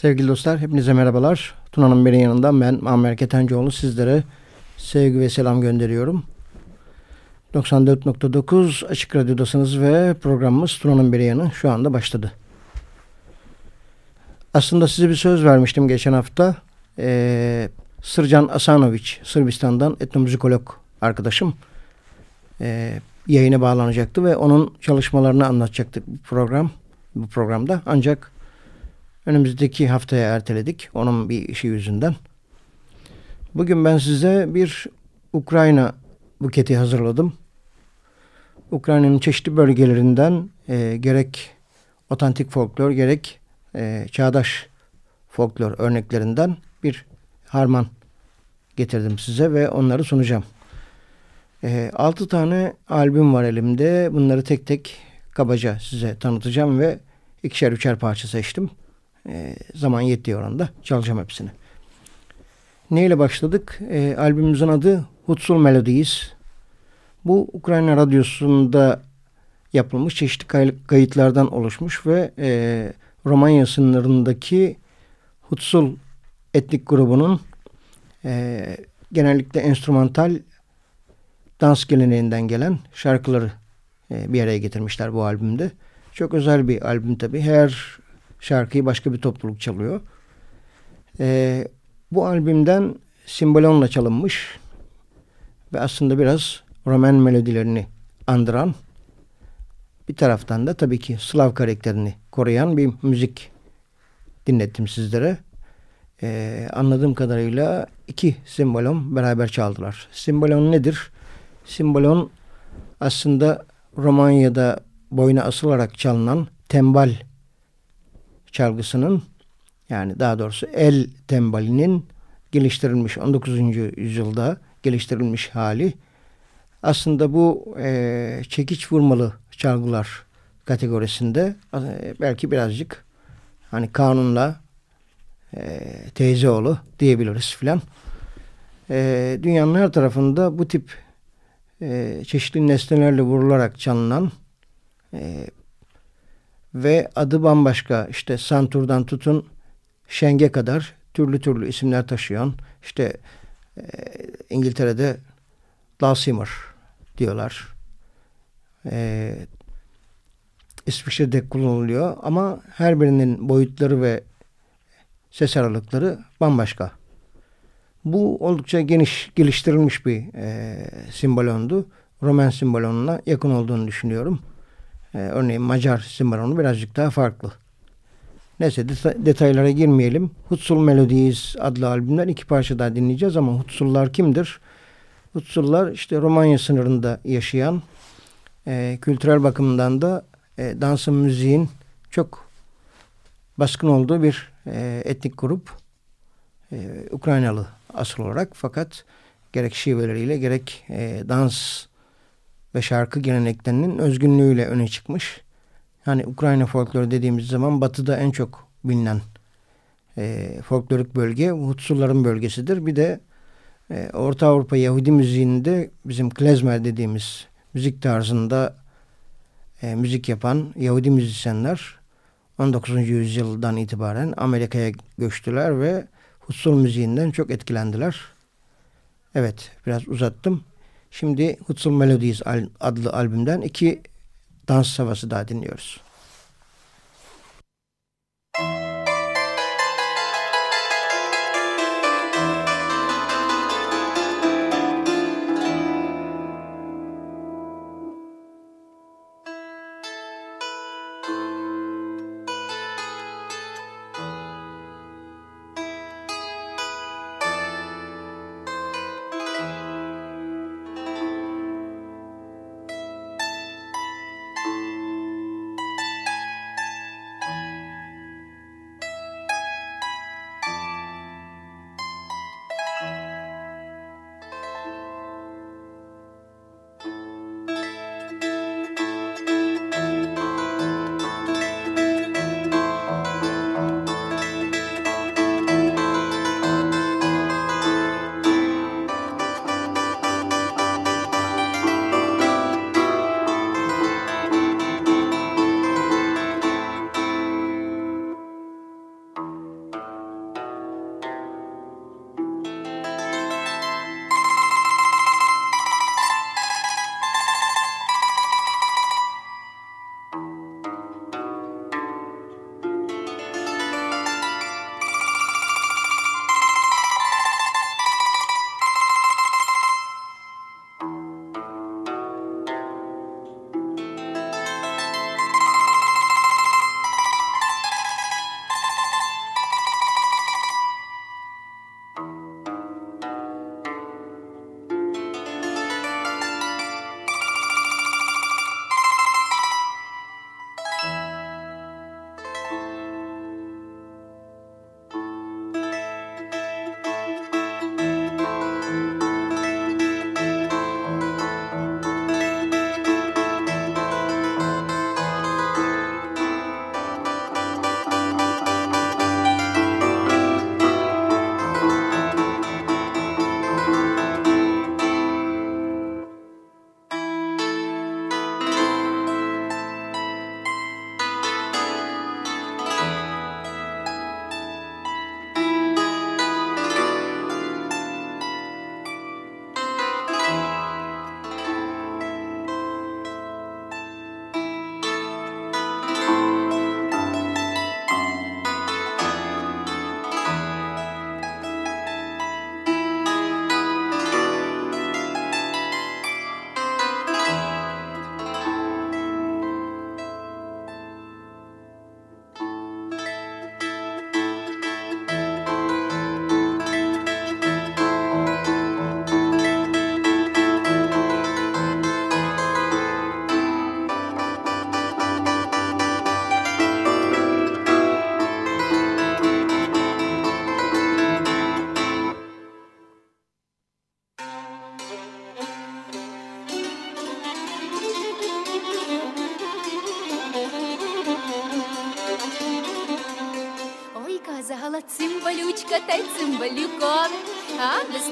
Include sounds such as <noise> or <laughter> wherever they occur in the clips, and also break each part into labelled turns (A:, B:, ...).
A: Sevgili dostlar, hepinize merhabalar. Tuna'nın benim yanından ben Muammer Ketencoğlu sizlere sevgi ve selam gönderiyorum. 94.9 Açık Radyo'dasınız ve programımız Tuna'nın bir yanı şu anda başladı. Aslında size bir söz vermiştim geçen hafta. Ee, Sırcan Asanoviç, Sırbistan'dan etnomüzikolog arkadaşım e, yayına bağlanacaktı ve onun çalışmalarını anlatacaktı bu program bu programda. Ancak önümüzdeki haftaya erteledik onun bir işi yüzünden. Bugün ben size bir Ukrayna buketi hazırladım. Ukrayna'nın çeşitli bölgelerinden e, gerek otantik folklor gerek e, çağdaş folklor örneklerinden bir harman getirdim size ve onları sunacağım. E, 6 tane albüm var elimde. Bunları tek tek kabaca size tanıtacağım ve ikişer üçer parça seçtim. E, zaman yettiği oranda çalacağım hepsini. Neyle başladık? E, albümümüzün adı Hutsul Melodies. Bu Ukrayna Radyosu'nda yapılmış çeşitli kayıtlardan oluşmuş ve e, Romanya sınırındaki Hutsul etnik grubunun e, genellikle enstrümantal dans geleneğinden gelen şarkıları e, bir araya getirmişler bu albümde. Çok özel bir albüm tabii. Her şarkıyı başka bir topluluk çalıyor. E, bu albümden simbolonla çalınmış ve aslında biraz Roman melodilerini andıran bir taraftan da tabii ki Slav karakterini koruyan bir müzik dinlettim sizlere. Ee, anladığım kadarıyla iki simbolon beraber çaldılar. Simbolon nedir? Simbolon aslında Romanya'da boyuna asılarak çalınan tembal çalgısının yani daha doğrusu el tembalinin geliştirilmiş 19. yüzyılda geliştirilmiş hali. Aslında bu e, çekiç vurmalı çalgılar kategorisinde e, belki birazcık hani kanunla e, teyzeoğlu diyebiliriz filan. E, dünyanın her tarafında bu tip e, çeşitli nesnelerle vurularak çalınan e, ve adı bambaşka işte Santur'dan tutun Şeng'e kadar türlü türlü isimler taşıyan işte e, İngiltere'de Dulcimer diyorlar. E, İsviçre'de kullanılıyor ama her birinin boyutları ve ses aralıkları bambaşka. Bu oldukça geniş geliştirilmiş bir e, simbolondu. Roman simbolonuna yakın olduğunu düşünüyorum. E, örneğin Macar simbolonu birazcık daha farklı. Neyse detaylara girmeyelim. Hutsul Melodies adlı albümden iki parça daha dinleyeceğiz ama Hutsullar kimdir? Hutsullar işte Romanya sınırında yaşayan e, kültürel bakımdan da e, dansın müziğin çok baskın olduğu bir e, etnik grup. E, Ukraynalı asıl olarak fakat gerek şiveleriyle gerek e, dans ve şarkı geleneklerinin özgünlüğüyle öne çıkmış. Yani Ukrayna folkloru dediğimiz zaman batıda en çok bilinen e, folklorik bölge Hutsulların bölgesidir. Bir de e, Orta Avrupa Yahudi müziğinde bizim klezmer dediğimiz müzik tarzında e, müzik yapan Yahudi müzisyenler 19. yüzyıldan itibaren Amerika'ya göçtüler ve Hutsul müziğinden çok etkilendiler. Evet biraz uzattım. Şimdi Hutsul Melodies adlı albümden iki dans havası daha dinliyoruz.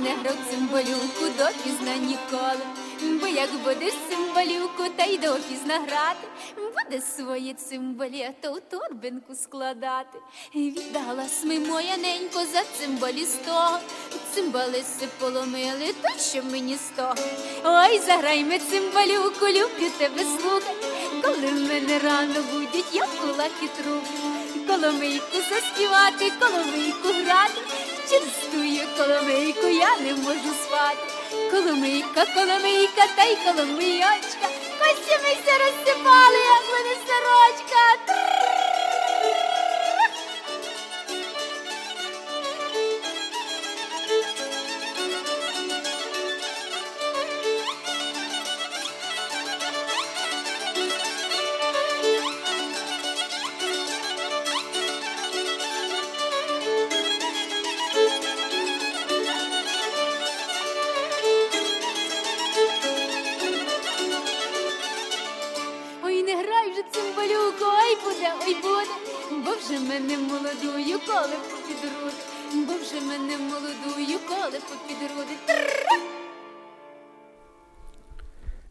B: Без негра цимбалюку допізна ніколи. Бо як будеш цимбалюку та й допізна грати, буде своє цимбалі, то в торбинку складати. Віддала сми моя ненько за цимбалістого, цимбали си поломили, то що мені того. Ой, заграй ми цимбалюку, люблю тебе слухати, коли мене рано будуть, я кулаки трублю коломийку заспівати, коломийку грати, Частую коломийку, я не можу спати. Коломийка, коломийка, та й коломийочка, Костями розсипали, як мене сорочка.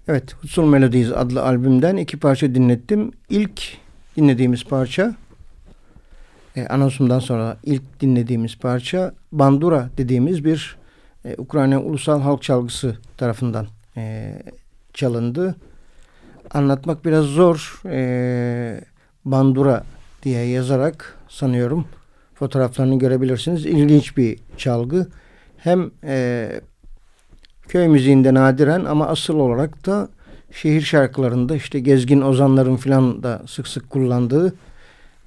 A: Evet, Husul Melodies adlı albümden iki parça dinlettim. İlk dinlediğimiz parça, e, anonsumdan sonra ilk dinlediğimiz parça Bandura dediğimiz bir e, Ukrayna Ulusal Halk Çalgısı tarafından e, çalındı. Anlatmak biraz zor. E, Bandura diye yazarak sanıyorum fotoğraflarını görebilirsiniz. İlginç bir çalgı. Hem e, köy müziğinde nadiren ama asıl olarak da şehir şarkılarında işte gezgin ozanların filan da sık sık kullandığı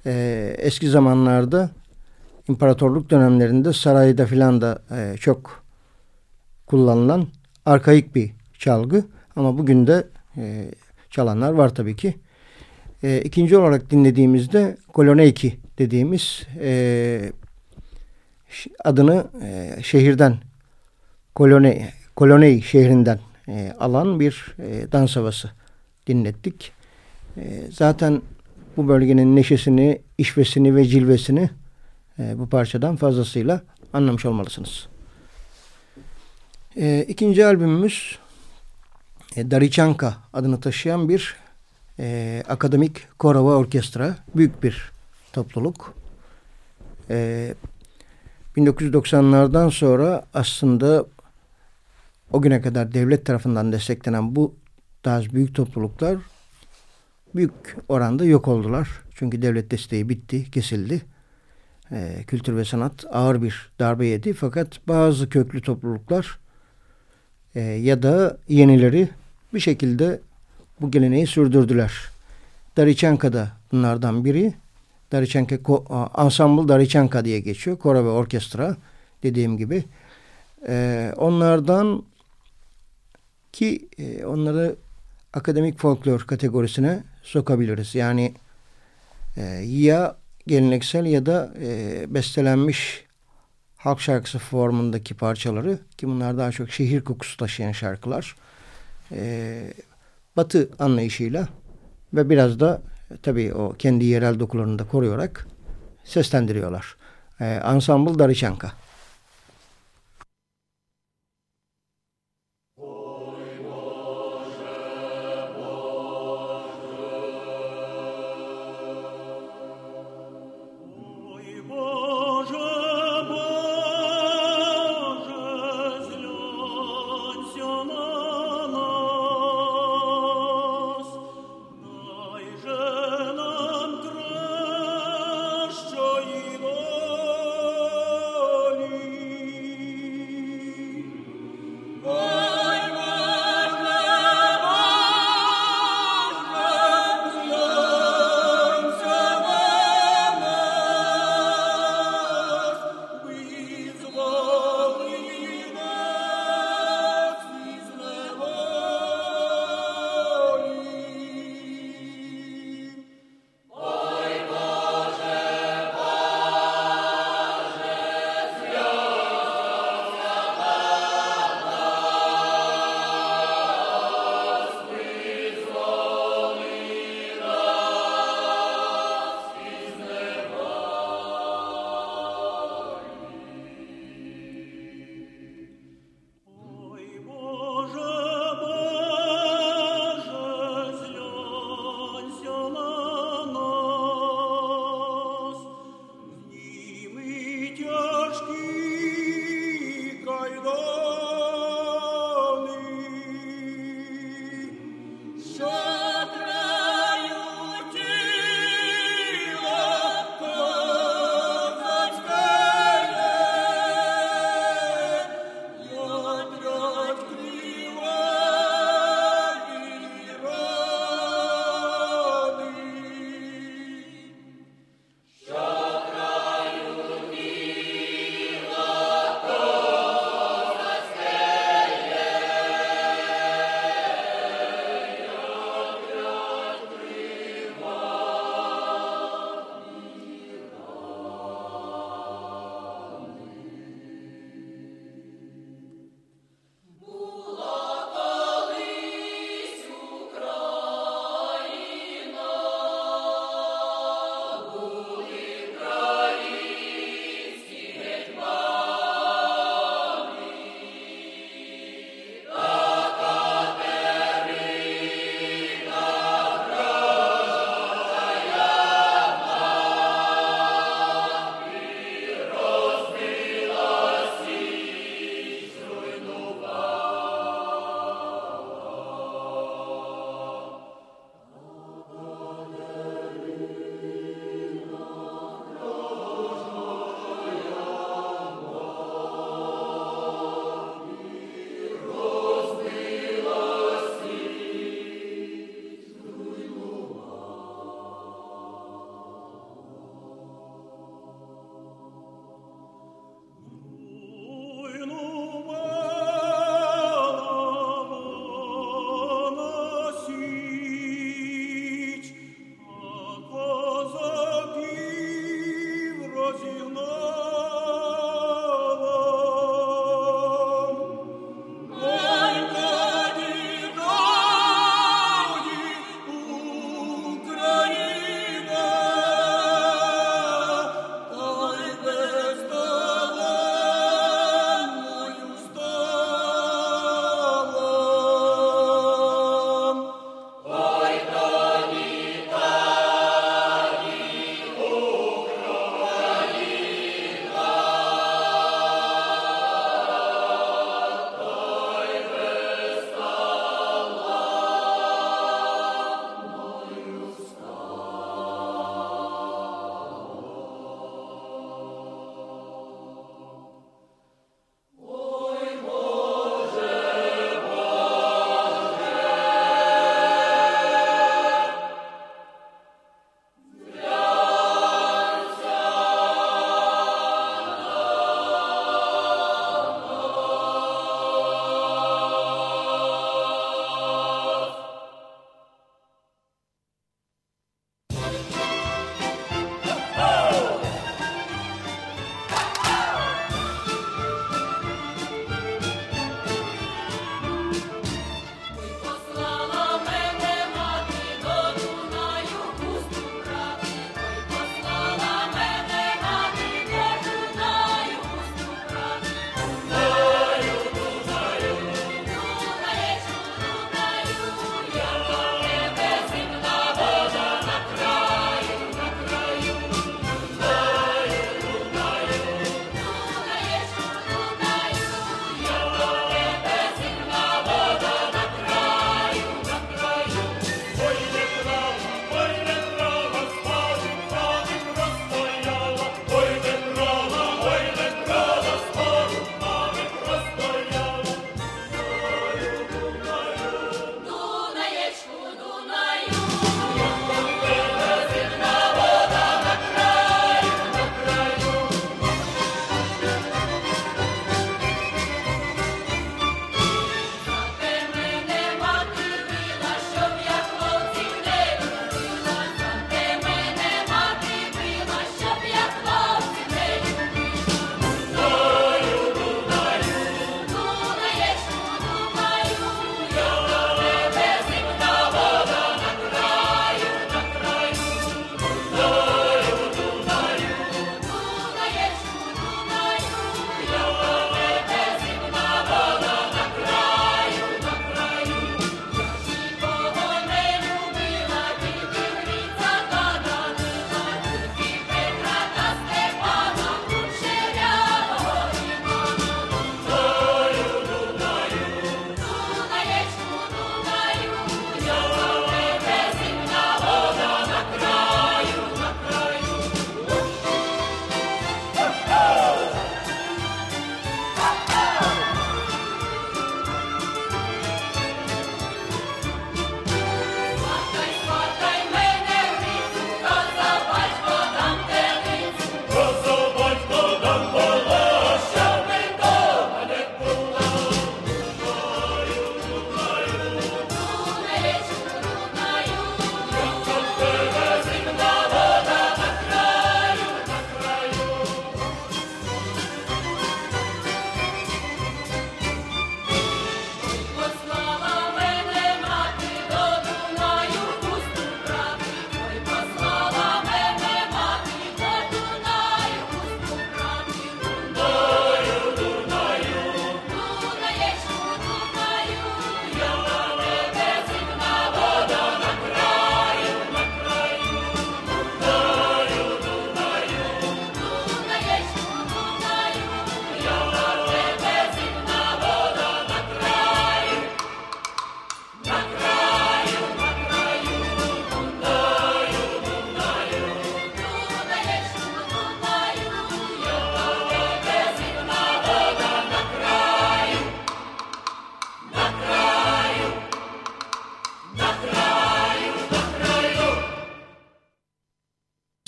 A: e, eski zamanlarda imparatorluk dönemlerinde sarayda filan da e, çok kullanılan arkaik bir çalgı ama bugün de e, çalanlar var tabii ki. E, ikinci olarak dinlediğimizde Koloneyki dediğimiz e, adını e, şehirden Kolone, Koloney şehrinden e, alan bir e, dans havası dinlettik. E, zaten bu bölgenin neşesini, işvesini ve cilvesini e, bu parçadan fazlasıyla anlamış olmalısınız. E, ikinci albümümüz e, Darichanka adını taşıyan bir e, Akademik Korova Orkestra büyük bir topluluk. E, 1990'lardan sonra aslında o güne kadar devlet tarafından desteklenen bu tarz büyük topluluklar büyük oranda yok oldular. Çünkü devlet desteği bitti, kesildi. E, kültür ve sanat ağır bir darbe yedi. Fakat bazı köklü topluluklar e, ya da yenileri bir şekilde bu geleneği sürdürdüler. Darichanka da bunlardan biri. Darichanka Ensemble Darichanka diye geçiyor. Koro ve orkestra dediğim gibi. Ee, onlardan ki e, onları akademik folklor kategorisine sokabiliriz. Yani e, ya geleneksel ya da e, bestelenmiş halk şarkısı formundaki parçaları ki bunlar daha çok şehir kokusu taşıyan şarkılar. E, batı anlayışıyla ve biraz da tabii o kendi yerel dokularını da koruyarak seslendiriyorlar. Ee, Ensemble Darichanka.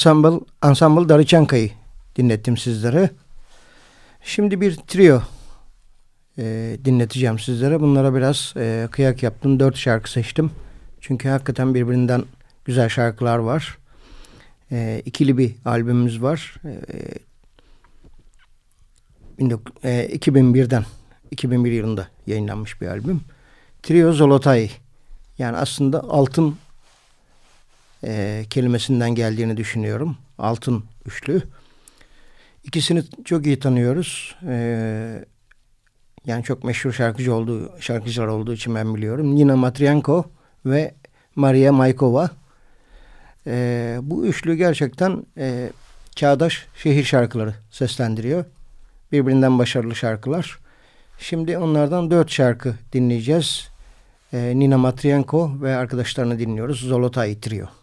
C: Ensemble, Ensemble Dariçanka'yı dinlettim sizlere. Şimdi bir trio e, dinleteceğim sizlere. Bunlara biraz e, kıyak yaptım. Dört şarkı seçtim. Çünkü hakikaten birbirinden güzel şarkılar var. E, ikili bir albümümüz var. E, e, 2001'den 2001 yılında yayınlanmış bir albüm. Trio Zolotay. Yani aslında altın e, kelimesinden geldiğini düşünüyorum. Altın üçlü. İkisini çok iyi tanıyoruz. E, yani çok meşhur şarkıcı olduğu, şarkıcılar olduğu için ben biliyorum. Nina Matrienko ve Maria Maykova. E, bu üçlü gerçekten e, çağdaş şehir şarkıları seslendiriyor. Birbirinden başarılı şarkılar. Şimdi onlardan dört şarkı dinleyeceğiz. E, Nina Matrienko ve arkadaşlarını dinliyoruz. Zolotay Trio.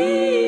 C: dear.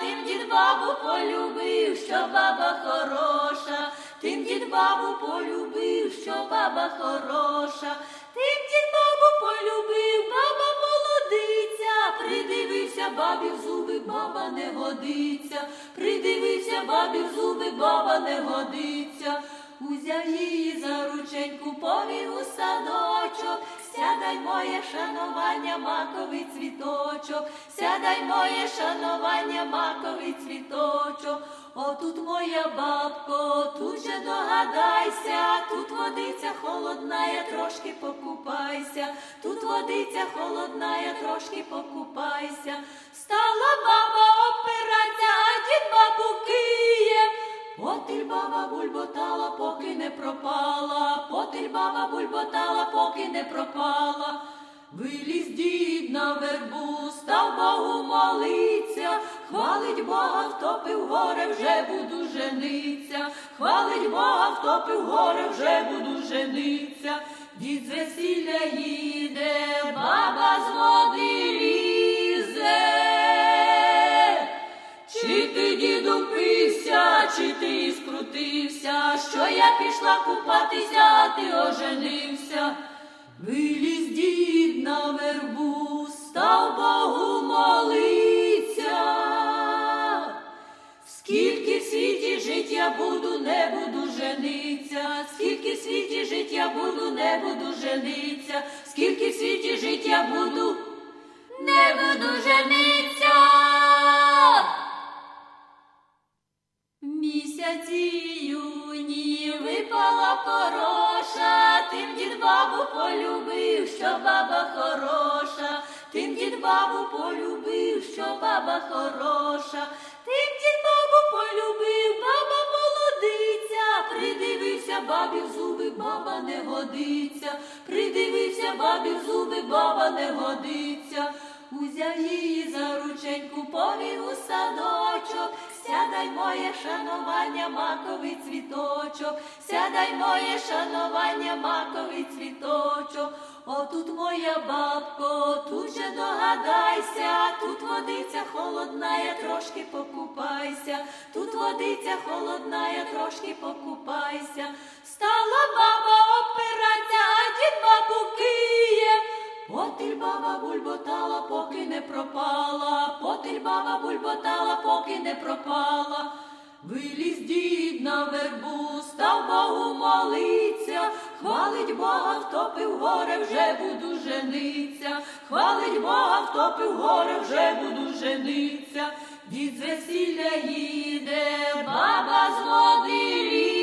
C: Тим дід бабу полюбив, що баба хороша, тим дід бабу полюбив, що баба хороша, тим дід бабу полюбив, баба молодиця, придивився бабі в зуби, баба не годиться, придивився бабі в зуби, баба не годиться. Узяв її за рученьку, повів у садочок, сядай моє шанування, маковий цвіточок, сядай моє шанування, маковий цвіточок. Отут моя бабко, тут же догадайся, тут водиця холодна, я трошки покупайся, тут водиця холодна, я трошки покупайся. Стала баба опиратися, а дід бабу киє. Потиль баба бульботала, поки не пропала, потиль баба бульботала, поки не пропала. Виліз дід на вербу, став Богу молиться, хвалить Бога, втопив горе, вже буду жениться, хвалить Бога, втопив горе, вже буду жениться. Дід з весілля їде, баба з води ти, чи ти скрутився, що я пішла купатися, ти оженився. Виліз дід на вербу, став Богу молиться. Скільки в світі життя буду, не буду жениться, скільки в світі життя буду, не буду жениться, скільки в світі життя буду, не буду жениться. Місяці юні випала хороша, тим дід бабу полюбив, що баба хороша, тим дід бабу полюбив, що баба хороша, тим дід бабу полюбив, баба молодиця, придивився бабі в зуби, баба не годиться, придивився бабі в зуби, баба не годиться. Узяв її за рученьку, повів у садочок, сядай моє шанування, маковий цвіточок, сядай моє шанування, маковий цвіточок. Отут моя бабко, тут же догадайся, тут водиця холодна, я трошки покупайся, тут водиця холодна, я трошки покупайся. Стала баба опиратися, а дід бабу киє. Потиль баба бульботала, поки не пропала, потиль баба бульботала, поки не пропала. Виліз дід на вербу, став Богу молиться, хвалить Бога, втопив горе, вже буду жениться, хвалить Бога, втопив горе, вже буду жениться. Дід з весілля їде, баба з води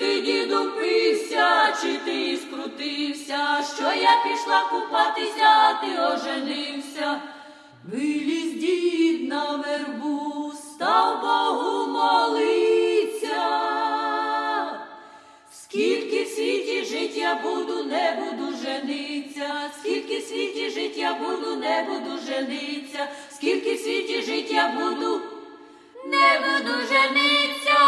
C: ти, діду, пився, чи ти скрутився, що я пішла купатися, а ти оженився. Виліз дід на вербу, став Богу молиться. Скільки в світі життя буду, не буду жениться, скільки в світі життя буду, не буду жениться, скільки в світі життя буду, не буду жениться.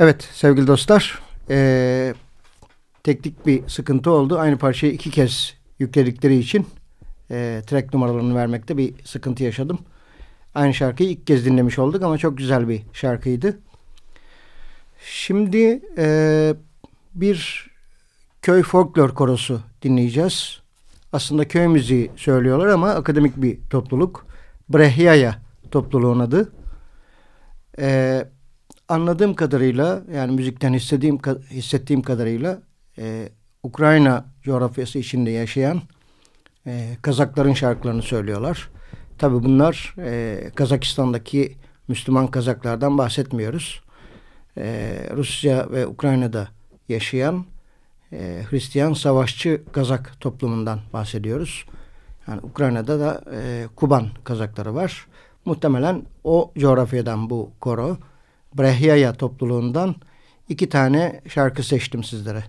A: Evet sevgili dostlar e, teknik bir sıkıntı oldu. Aynı parçayı iki kez yükledikleri için e, track numaralarını vermekte bir sıkıntı yaşadım. Aynı şarkıyı ilk kez dinlemiş olduk ama çok güzel bir şarkıydı. Şimdi e, bir köy folklor korosu dinleyeceğiz. Aslında köy müziği söylüyorlar ama akademik bir topluluk. Brehyaya topluluğun adı. E, anladığım kadarıyla yani müzikten hissettiğim, hissettiğim kadarıyla e, Ukrayna coğrafyası içinde yaşayan e, Kazakların şarkılarını söylüyorlar. Tabi bunlar e, Kazakistan'daki Müslüman Kazaklardan bahsetmiyoruz. E, Rusya ve Ukrayna'da yaşayan e, Hristiyan savaşçı Kazak toplumundan bahsediyoruz. Yani Ukrayna'da da e, Kuban Kazakları var. Muhtemelen o coğrafyadan bu koro. Brehyaya topluluğundan iki tane şarkı seçtim sizlere.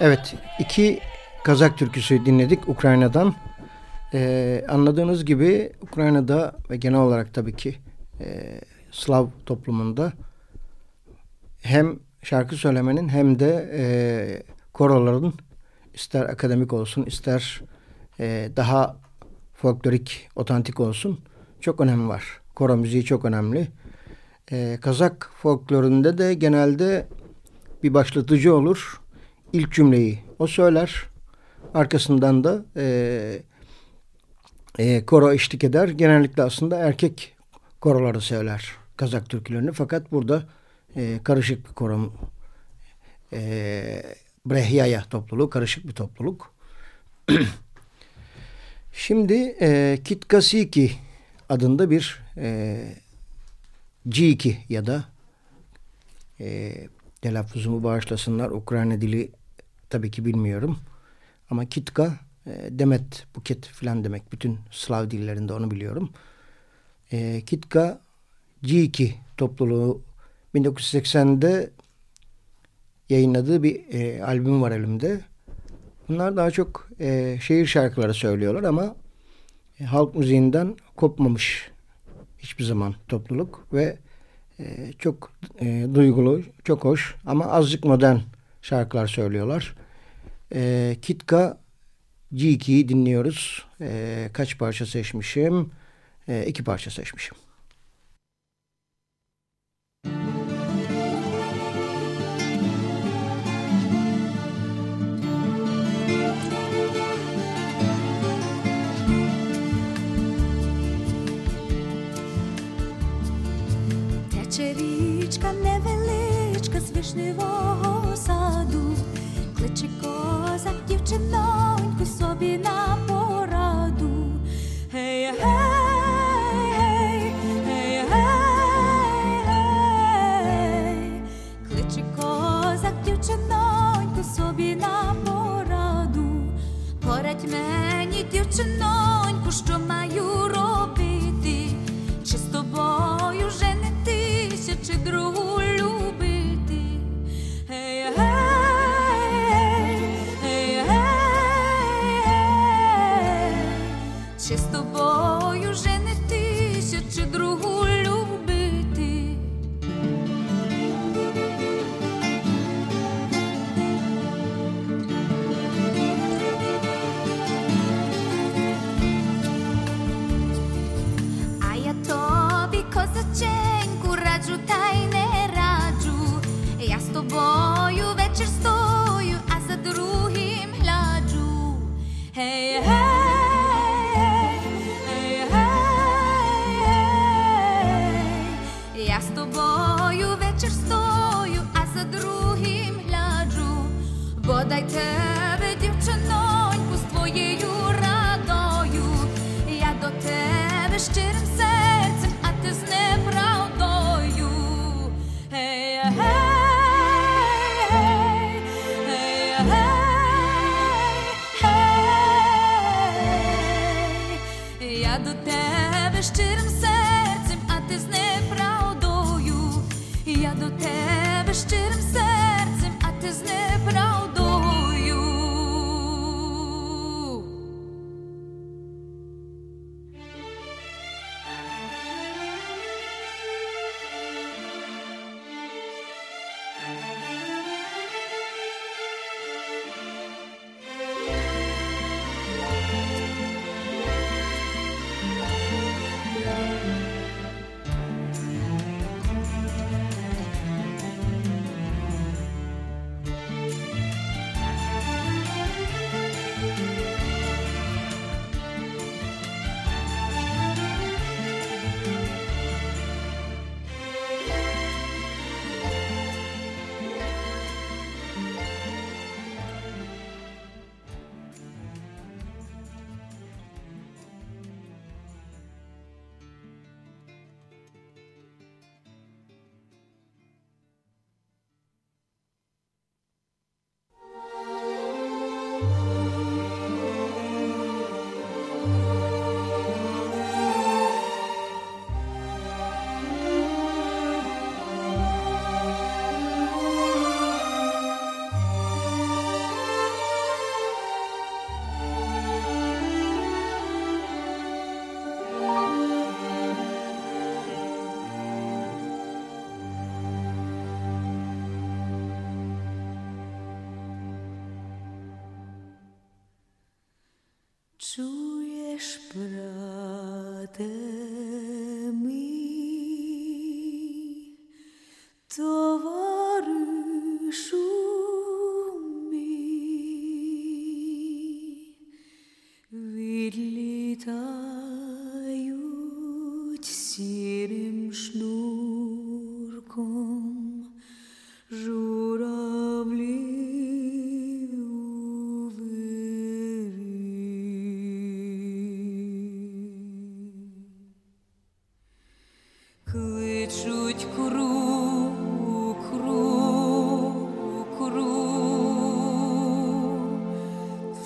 A: Evet, iki Kazak türküsü dinledik Ukrayna'dan. Ee, anladığınız gibi Ukrayna'da ve genel olarak tabii ki e, Slav toplumunda hem şarkı söylemenin hem de e, koroların ister akademik olsun ister e, daha folklorik, otantik olsun çok önemli var. Koro müziği çok önemli. E, Kazak folklorunda de genelde bir başlatıcı olur. İlk cümleyi o söyler. Arkasından da e, e, koro eşlik eder. Genellikle aslında erkek koroları söyler Kazak türkülerini. Fakat burada e, karışık bir koro e, Brehyaya topluluğu, karışık bir topluluk. <clears throat> Şimdi e, Kitkasiki adında bir e, G2 ya da e, telaffuzumu bağışlasınlar. Ukrayna dili tabii ki bilmiyorum. Ama Kitka, e, Demet, Buket filan demek. Bütün Slav dillerinde onu biliyorum. E, Kitka G2 topluluğu 1980'de yayınladığı bir e, albüm var elimde. Bunlar daha çok e, şehir şarkıları söylüyorlar ama e, halk müziğinden kopmamış hiçbir zaman topluluk ve e, çok e, duygulu, çok hoş ama azıcık modern şarkılar söylüyorlar. E, Kitka G2'yi dinliyoruz. E, kaç parça seçmişim? E, iki parça seçmişim.
D: Річка невеличка з вишневого саду, кличе козак дівчиноньку собі на пораду. Гей, гей, козак дівчиноньку собі на пораду. Порадь мені, дівчиноньку, що маю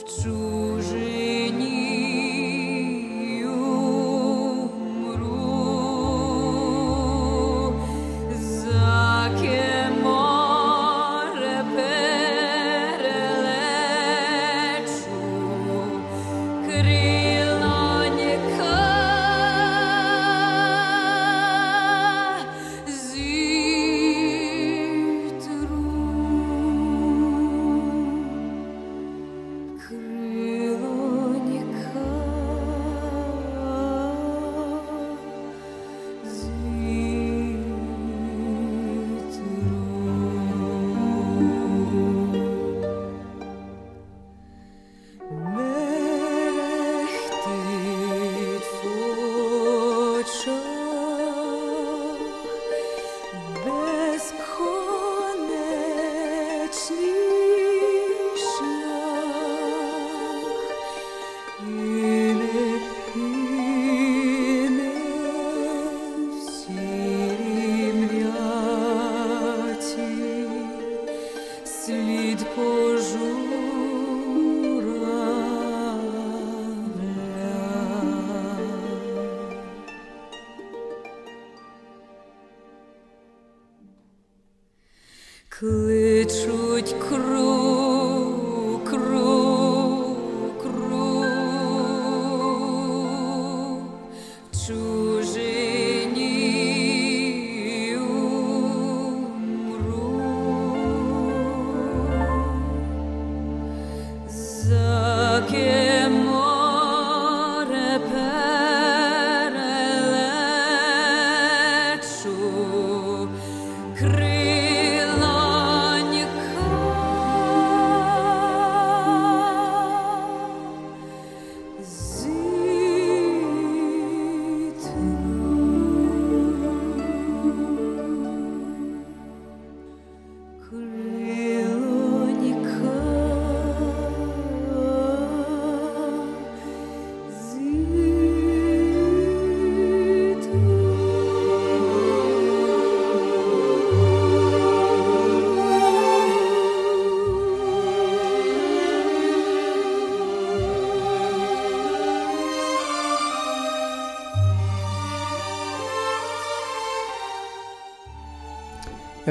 D: 主。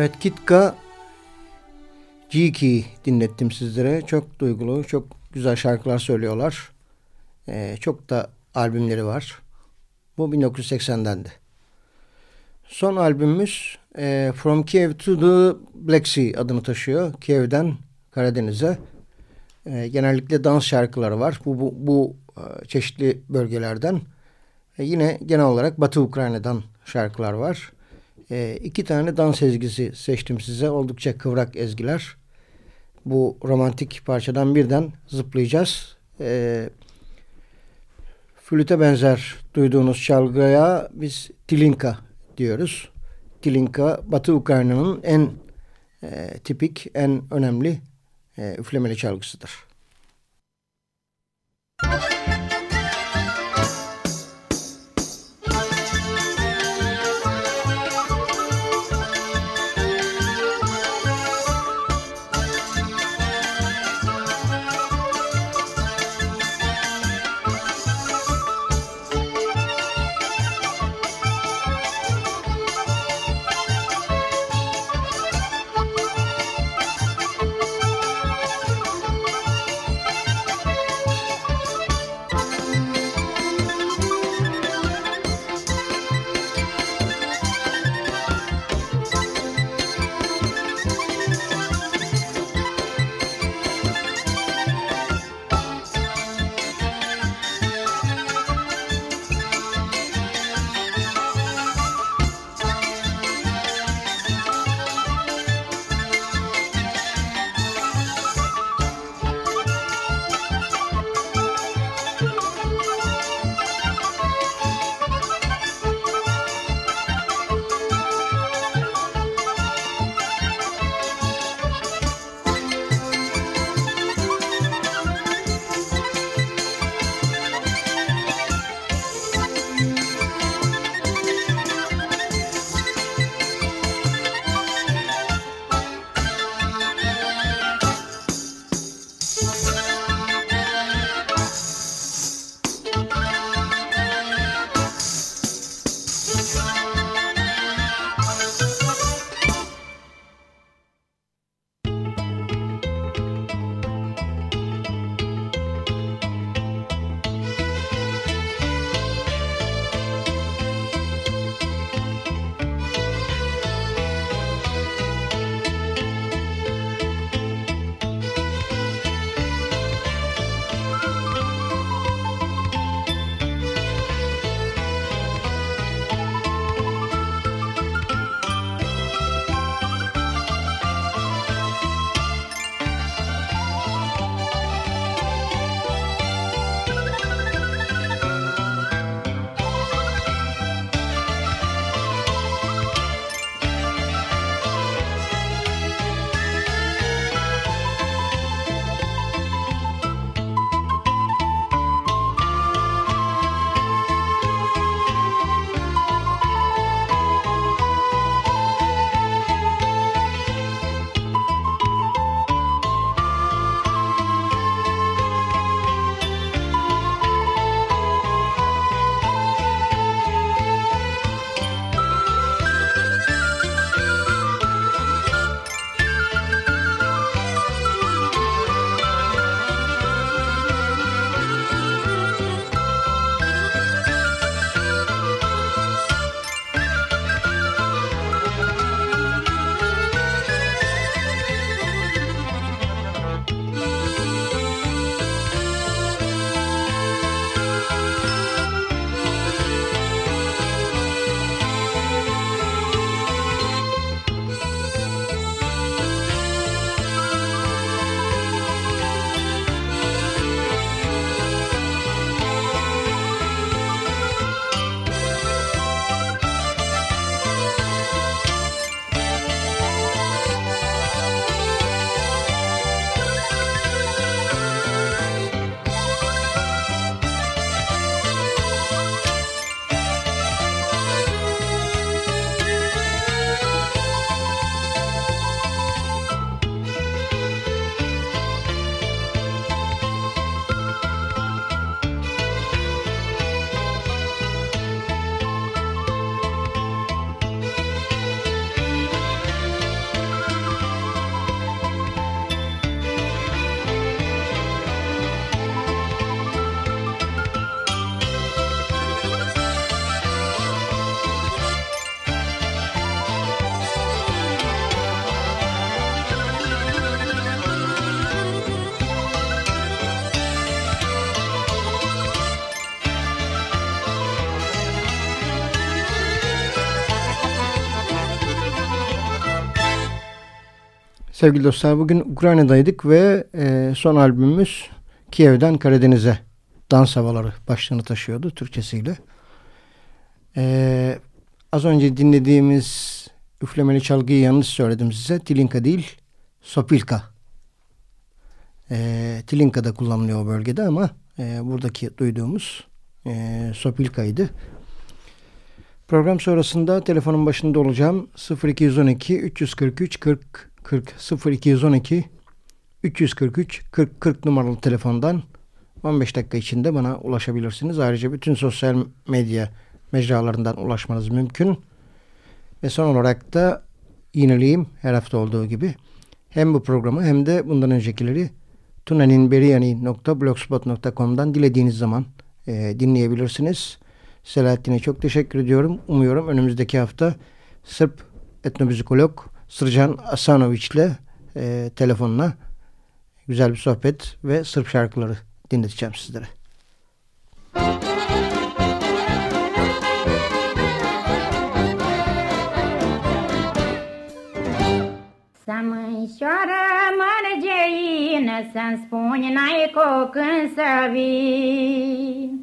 A: Evet Kitka G2 dinlettim sizlere. Çok duygulu, çok güzel şarkılar söylüyorlar. Ee, çok da albümleri var. Bu 1980'dendi. Son albümümüz e, From Kiev to the Black Sea adını taşıyor. Kiev'den Karadeniz'e. E, genellikle dans şarkıları var. Bu, bu, bu e, çeşitli bölgelerden. E, yine genel olarak Batı Ukrayna'dan şarkılar var. E, iki tane dans ezgisi seçtim size. Oldukça kıvrak ezgiler. Bu romantik parçadan birden zıplayacağız. E, flüte benzer duyduğunuz çalgıya biz tilinka diyoruz. Tilinka Batı Ukrayna'nın en e, tipik, en önemli e, üflemeli çalgısıdır. Sevgili dostlar bugün Ukrayna'daydık ve e, son albümümüz Kiev'den Karadeniz'e dans havaları başlığını taşıyordu Türkçesiyle. E, az önce dinlediğimiz üflemeli çalgıyı yanlış söyledim size. Tilinka değil Sopilka. E, Tilinka da kullanılıyor o bölgede ama e, buradaki duyduğumuz e, Sopilka'ydı. Program sonrasında telefonun başında olacağım. 0212 343 40 40 0212 343 40 40 numaralı telefondan 15 dakika içinde bana ulaşabilirsiniz. Ayrıca bütün sosyal medya mecralarından ulaşmanız mümkün. Ve son olarak da yineleyeyim her hafta olduğu gibi hem bu programı hem de bundan öncekileri tunaninberiyani.blogspot.com'dan dilediğiniz zaman e, dinleyebilirsiniz. Selahattin'e çok teşekkür ediyorum. Umuyorum önümüzdeki hafta Sırp etnomüzikolog Sırcan Asanoviç ile e, telefonla güzel bir sohbet ve Sırp şarkıları dinleteceğim sizlere.
E: Să mânșoară mărgeină, Să-mi spuni n-ai când să vii.